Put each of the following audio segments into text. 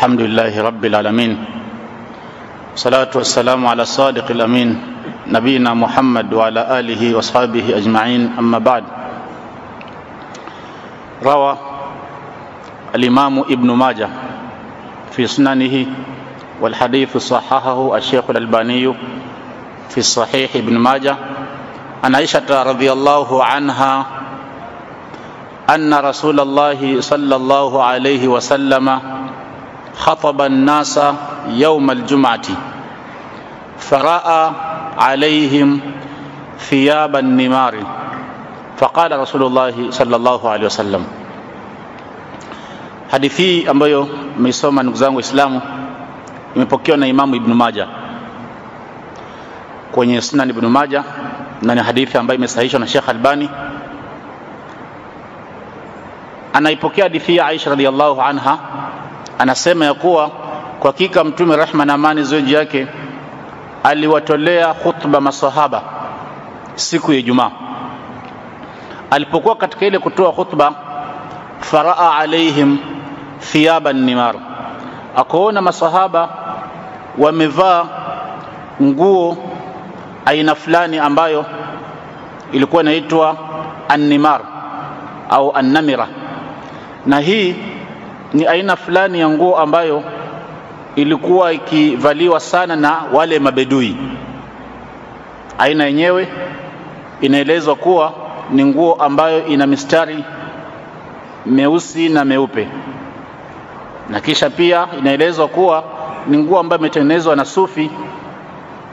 الحمد لله رب العالمين. والصلاة والسلام على الصادق الأمين نبينا محمد وعلى آله وصحبه أجمعين أما بعد. روى الإمام ابن ماجه في سننه والحديث صححه الشيخ الألباني في الصحيح ابن ماجه عن عائشة رضي الله عنها أن رسول الله صلى الله عليه وسلم خطب الناس يوم الجمعة فرأى عليهم ثياب النمار فقال رسول الله صلى الله عليه وسلم hadithi hii ambayo meisoma ndugu zangu waislamu imepokewa na imamu ibnu maja kwenye sunan ibnu maja na ni hadithi ambayo imesahihishwa na shekh albani anaipokea hadithi ya aisha radiallahu anha anasema ya kuwa kwa hakika mtume rahma na amani ziwe yake aliwatolea khutba masahaba siku ya jumaa alipokuwa katika ile kutoa khutba faraa alaihim thiyaban nimar. Akaona masahaba wamevaa nguo aina fulani ambayo ilikuwa inaitwa annimar au annamira. Na hii ni aina fulani ya nguo ambayo ilikuwa ikivaliwa sana na wale mabedui. Aina yenyewe inaelezwa kuwa ni nguo ambayo ina mistari meusi na meupe. Na kisha pia inaelezwa kuwa ni nguo ambayo imetengenezwa na sufi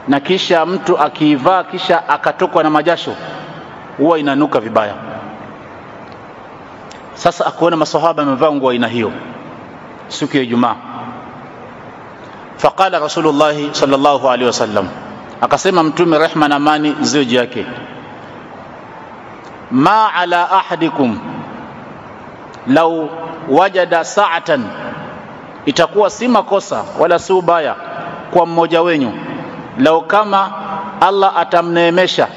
na kisha mtu akiivaa kisha akatokwa na majasho huwa inanuka vibaya sasa akuona masahaba amevaa nguo aina hiyo siku ya ijumaa. Faqala rasulullahi sallallahu alaihi wasallam. Akasema mtume rehma na amani ziwe juu yake. Ma ala ahadikum lau wajada saatan itakuwa si makosa wala si ubaya kwa mmoja wenyu. Lau kama allah atamneemesha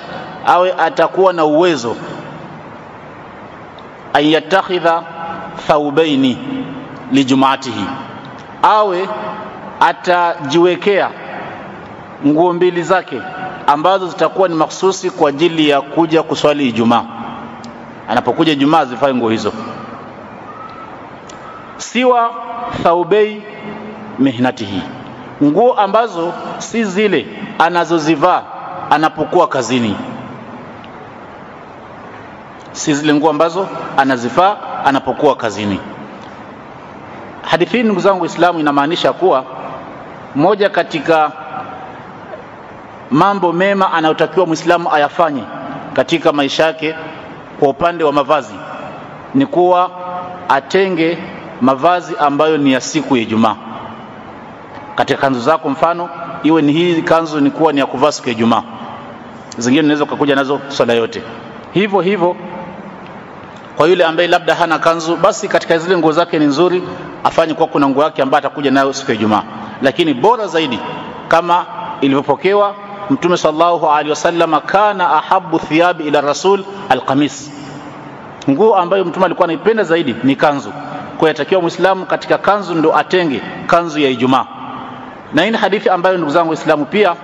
awe atakuwa na uwezo an yattakhidha thaubaini lijumaatihi awe atajiwekea nguo mbili zake ambazo zitakuwa ni makhususi kwa ajili ya kuja kuswali ijumaa. Anapokuja ijumaa zivae nguo hizo. Siwa thaubei mihnatihi. Nguo ambazo si zile anazozivaa anapokuwa kazini si zile nguo ambazo anazifaa anapokuwa kazini. Hadithi hii ndugu zangu waislamu inamaanisha kuwa moja katika mambo mema anayotakiwa mwislamu ayafanye katika maisha yake kwa upande wa mavazi ni kuwa atenge mavazi ambayo ni ya siku ya ijumaa. Katika kanzu zako mfano iwe ni hii kanzu ni kuwa ni ya kuvaa siku ya ijumaa. Zingine unaweza ukakuja nazo swala yote. Hivyo hivyo kwa yule ambaye labda hana kanzu basi katika zile nguo zake ni nzuri afanye kwa kuna nguo yake ambayo atakuja nayo siku ya ijumaa. Lakini bora zaidi kama ilivyopokewa mtume sallallahu alaihi wasallam kana ahabu thiyabi ila rasul alqamis. Nguo ambayo mtume alikuwa anaipenda zaidi ni kanzu. Kwa yatakiwa muislamu katika kanzu ndo atenge kanzu ya ijumaa. Na hii hadithi ambayo ndugu zangu waislamu pia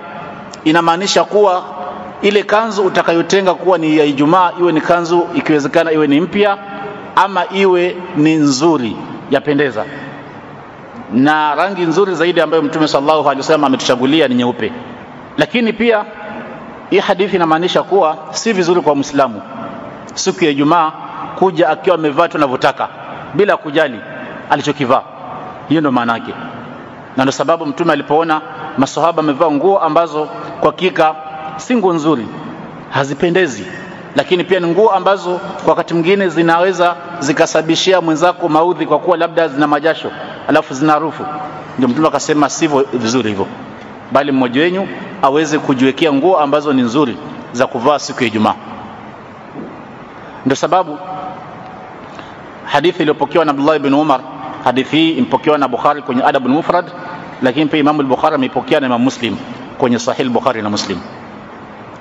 inamaanisha kuwa ile kanzu utakayotenga kuwa ni ya ijumaa iwe ni kanzu ikiwezekana iwe ni mpya ama iwe ni nzuri yapendeza. Na rangi nzuri zaidi ambayo mtume sallallahu alaihi wasallam ametuchagulia ni nyeupe. Lakini pia hii hadithi inamaanisha kuwa si vizuri kwa Muislamu siku ya ijumaa kuja akiwa amevaa tu anavyotaka bila kujali alichokivaa. Hiyo ndo maana yake. Na ndio sababu mtume alipoona masahaba amevaa nguo ambazo kwa hakika si nguo nzuri hazipendezi. Lakini pia ni nguo ambazo kwa wakati mwingine zinaweza zikasababishia mwenzako maudhi kwa kuwa labda zina majasho alafu zina harufu. Ndio mtume akasema sivyo vizuri hivyo. Bali mmoja wenyu aweze kujiwekea nguo ambazo ni nzuri za kuvaa siku ya ijumaa. Ndio sababu hadithi iliyopokewa na abdullah ibn umar hadithi hii imepokewa na bukhari kwenye adabul mufrad lakini pia imamu al-bukhari ameipokea na imam muslim kwenye sahih al-Bukhari na muslim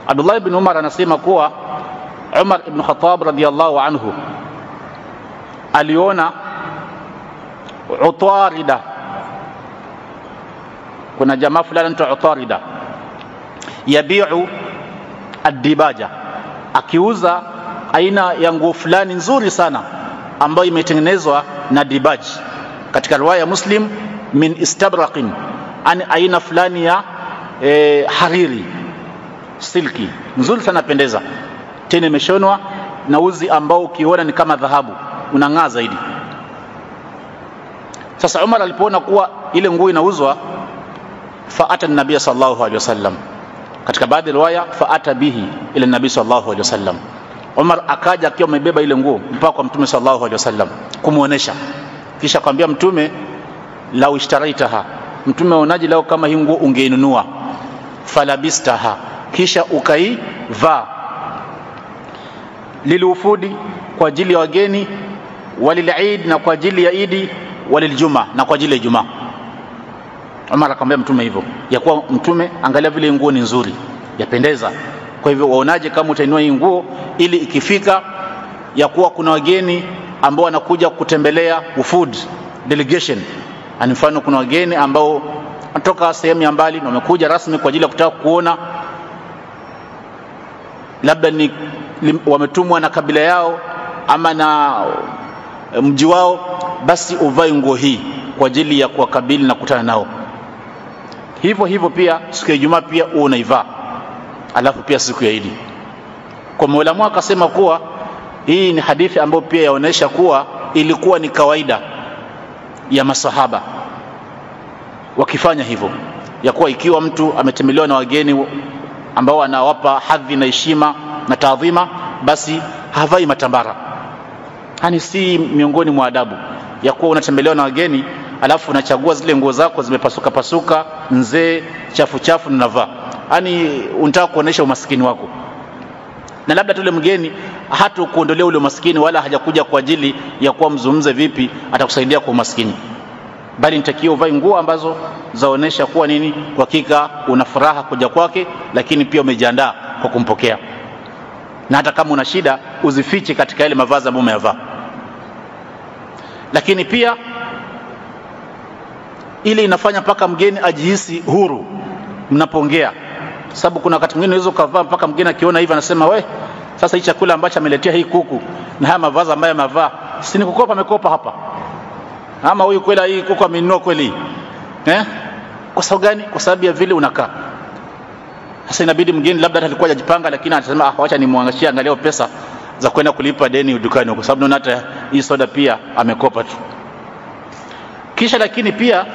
abdullah ibn umar anasema kuwa umar ibn khattab radiyallahu anhu aliona utarida. Kuna jamaa fulani anaitwa Utarida. Yabiu adibaja, akiuza aina ya nguo fulani nzuri sana ambayo imetengenezwa na dibaji. Katika riwaya ya Muslim, min istabraqin, ani aina fulani ya e, hariri silki. Nzuri sana, pendeza. Tena, imeshonwa na uzi ambao ukiona ni kama dhahabu, unang'aa zaidi. Sasa Umar alipoona kuwa ile nguo inauzwa, faata nabiya sallallahu alaihi wasallam, katika baadhi ya riwaya faata bihi ila nabii sallallahu alaihi wasallam. Umar akaja akiwa amebeba ile nguo mpaka kwa mtume sallallahu alaihi wasallam kumuonesha, kisha akamwambia mtume, lau ishtaraitaha, mtume aonaje lao kama hii nguo ungeinunua, falabistaha, kisha ukaivaa, lilufudi, kwa ajili ya wageni, walilid, na kwa ajili ya idi waliljuma na kwa ajili ya Ijumaa. Umar akamwambia mtume hivyo, ya kuwa mtume, angalia vile nguo ni nzuri, yapendeza. Kwa hivyo waonaje kama utainua hii nguo ili ikifika ya kuwa kuna wageni ambao wanakuja kutembelea ufud delegation, ani mfano kuna wageni ambao wanatoka sehemu ya mbali na wamekuja rasmi kwa ajili ya kutaka kuona labda ni wametumwa na kabila yao ama na mji wao, basi uvae nguo hii kwa ajili ya kuwakabili na kukutana nao. Hivyo hivyo pia siku ya Ijumaa pia huo unaivaa, alafu pia siku ya Idi. Kwa Maulamu akasema kuwa hii ni hadithi ambayo pia yaonyesha kuwa ilikuwa ni kawaida ya masahaba wakifanya hivyo, ya kuwa ikiwa mtu ametembelewa na wageni ambao anawapa hadhi na heshima na taadhima, basi havai matambara. Yani si miongoni mwa adabu ya kuwa unatembelewa na wageni alafu unachagua zile nguo zako zimepasuka pasuka nzee chafu chafu ninavaa yani unataka kuonesha umaskini wako. Na labda tule mgeni hata kuondolea ule umaskini wala hajakuja kwa ajili ya kuwa mzungumze vipi atakusaidia kwa umaskini bali nitakiwa uvae nguo ambazo zaonesha kuwa nini kwa hakika una furaha kuja kwake lakini pia umejiandaa kwa kumpokea. Na hata kama una shida uzifiche katika yale mavazi ambayo umeyavaa. Lakini pia ili inafanya mpaka mgeni ajihisi huru mnapoongea. Sababu kuna wakati mwingine unaweza ukavaa mpaka mgeni akiona hivi anasema we sasa hii chakula ambacho ameletea hii kuku na haya mavazi ambayo amevaa si nikukopa, amekopa hapa ama huyu kweli hii kuku amenunua kweli eh? Kwa sababu gani? Kwa sababu ya vile unakaa. Sasa inabidi mgeni labda hata alikuwa hajajipanga lakini anasema ah wacha nimwangashie angalia pesa za kwenda kulipa deni dukani kwa sababu naona hata hii soda pia amekopa tu. Kisha lakini pia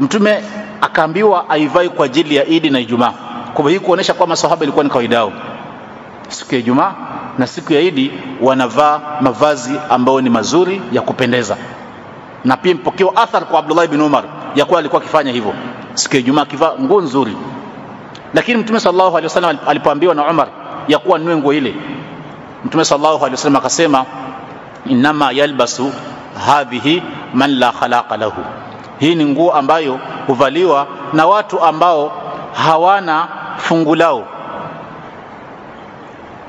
mtume akaambiwa aivai kwa ajili ya Idi na Ijumaa. Kwa hivyo hii kuonesha kwamba masahaba ilikuwa ni kawaida yao, siku ya Ijumaa na siku ya Idi wanavaa mavazi ambayo ni mazuri ya kupendeza, na pia mpokewa athar kwa Abdullah ibn Umar ya kuwa alikuwa akifanya hivyo. Siku ya Ijumaa, akivaa nguo nzuri. Lakini Mtume sallallahu alaihi wasallam alipoambiwa na Umar ya kuwa nunue nguo ile, Mtume sallallahu alaihi wasallam akasema, innama yalbasu hadhihi man la khalaqa lahu. Hii ni nguo ambayo huvaliwa na watu ambao hawana fungu lao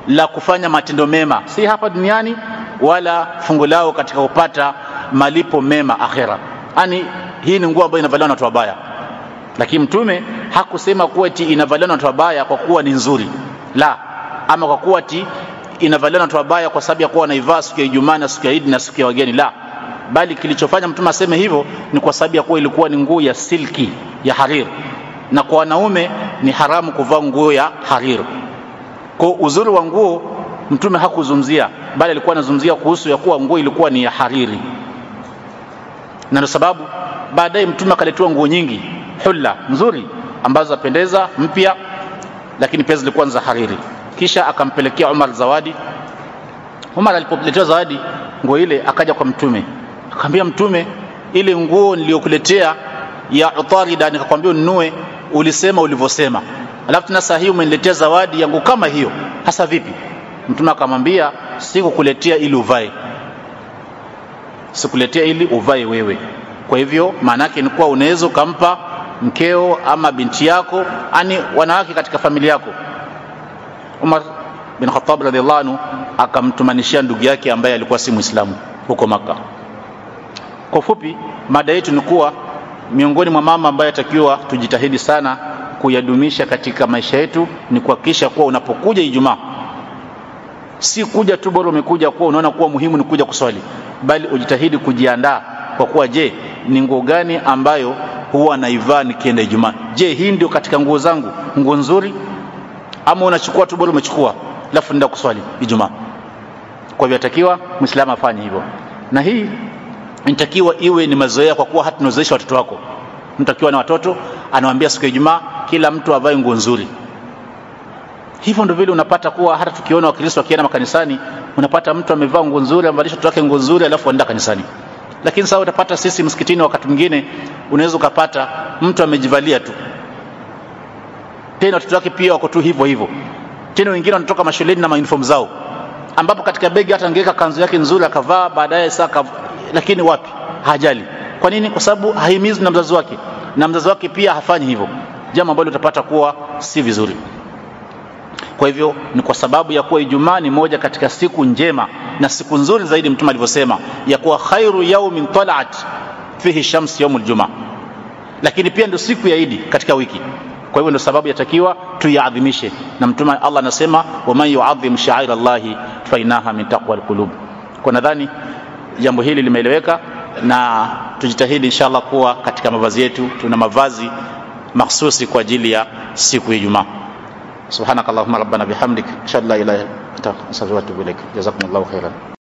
la kufanya matendo mema, si hapa duniani wala fungu lao katika kupata malipo mema akhera. Yani hii ni nguo ambayo inavaliwa na watu wabaya, lakini Mtume hakusema kuwa ti inavaliwa na watu wabaya kwa kuwa ni nzuri, la, ama kwa kuwa ti inavaliwa na watu wabaya kwa sababu ya kuwa wanaivaa siku ya Ijumaa na siku ya Idi na siku ya wageni, la bali kilichofanya mtume aseme hivyo ni kwa sababu ya kuwa ilikuwa ni nguo ya silki ya harir, na kwa wanaume ni haramu kuvaa nguo ya harir. Kwa uzuri wa nguo mtume hakuzungumzia, bali alikuwa anazungumzia kuhusu ya kuwa nguo ilikuwa ni ya hariri, na ndio sababu baadaye mtume akaletewa nguo nyingi hulla nzuri ambazo zapendeza mpya, lakini pia zilikuwa za hariri. Kisha akampelekea Umar zawadi. Umar alipoletewa zawadi nguo ile, akaja kwa mtume akamwambia mtume, ile nguo niliyokuletea ya Utarida nikakwambia ununue, ulisema ulivyosema, alafu tena saa hii umeniletea zawadi yangu kama hiyo, hasa vipi? Mtume akamwambia, sikukuletea ili uvae, sikuletea ili uvae wewe. Kwa hivyo maana yake ni kuwa unaweza ukampa mkeo ama binti yako, ani wanawake katika familia yako. Umar bin Khattab radhiallahu anhu akamtumanishia ndugu yake ambaye alikuwa si Muislamu huko Makka. Kwa ufupi, mada yetu ni kuwa miongoni mwa mama ambaye atakiwa tujitahidi sana kuyadumisha katika maisha yetu ni kuhakikisha kuwa unapokuja Ijumaa si kuja tu bora umekuja kuwa unaona kuwa muhimu ni kuja kuswali, bali ujitahidi kujiandaa kwa kuwa, je, ni nguo gani ambayo huwa naivaa nikienda Ijumaa? Je, hii ndio katika nguo zangu nguo nzuri, ama unachukua tu bora umechukua, alafu nenda kuswali Ijumaa? Kwa hivyo atakiwa Muislamu afanye hivyo, na hii inatakiwa iwe ni mazoea, kwa kuwa hata tunazoesha watoto wako. Mtu akiwa na watoto anawaambia siku ya Ijumaa kila mtu avae nguo nzuri. Hivyo ndio vile unapata kuwa hata tukiona Wakristo wakienda makanisani, unapata mtu amevaa nguo nzuri, amevalisha mtoto wake nguo nzuri, alafu anaenda kanisani. Lakini sasa utapata sisi msikitini, wakati mwingine unaweza ukapata mtu amejivalia tu, tena watoto wake pia wako tu hivyo hivyo, tena wengine wanatoka mashuleni na uniform zao, ambapo katika begi hata angeweka kanzu yake nzuri akavaa baadaye saa kav... lakini wapi, hajali. Kwa nini? Kwa sababu haimizwi na mzazi wake, na mzazi wake pia hafanyi hivyo, jambo ambalo utapata kuwa si vizuri. Kwa hivyo ni kwa sababu ya kuwa Ijumaa ni moja katika siku njema na siku nzuri zaidi, Mtume alivyosema ya kuwa khairu yaumin talaat fihi shams yaumul juma, lakini pia ndio siku ya Idi katika wiki. Kwa hivyo ndio sababu yatakiwa tuiadhimishe, na Mtume Allah anasema waman yuadhim sha'ira Allahi fa inaha min taqwa alqulub. Kwa nadhani jambo hili limeeleweka, na tujitahidi inshallah kuwa katika mavazi yetu tuna mavazi mahsusi kwa ajili ya siku ya Ijumaa. Subhanakallahumma rabbana bihamdik ashhadu an la ilaha illa anta astaghfiruka wa atubu ilaik. Jazakumullahu khairan.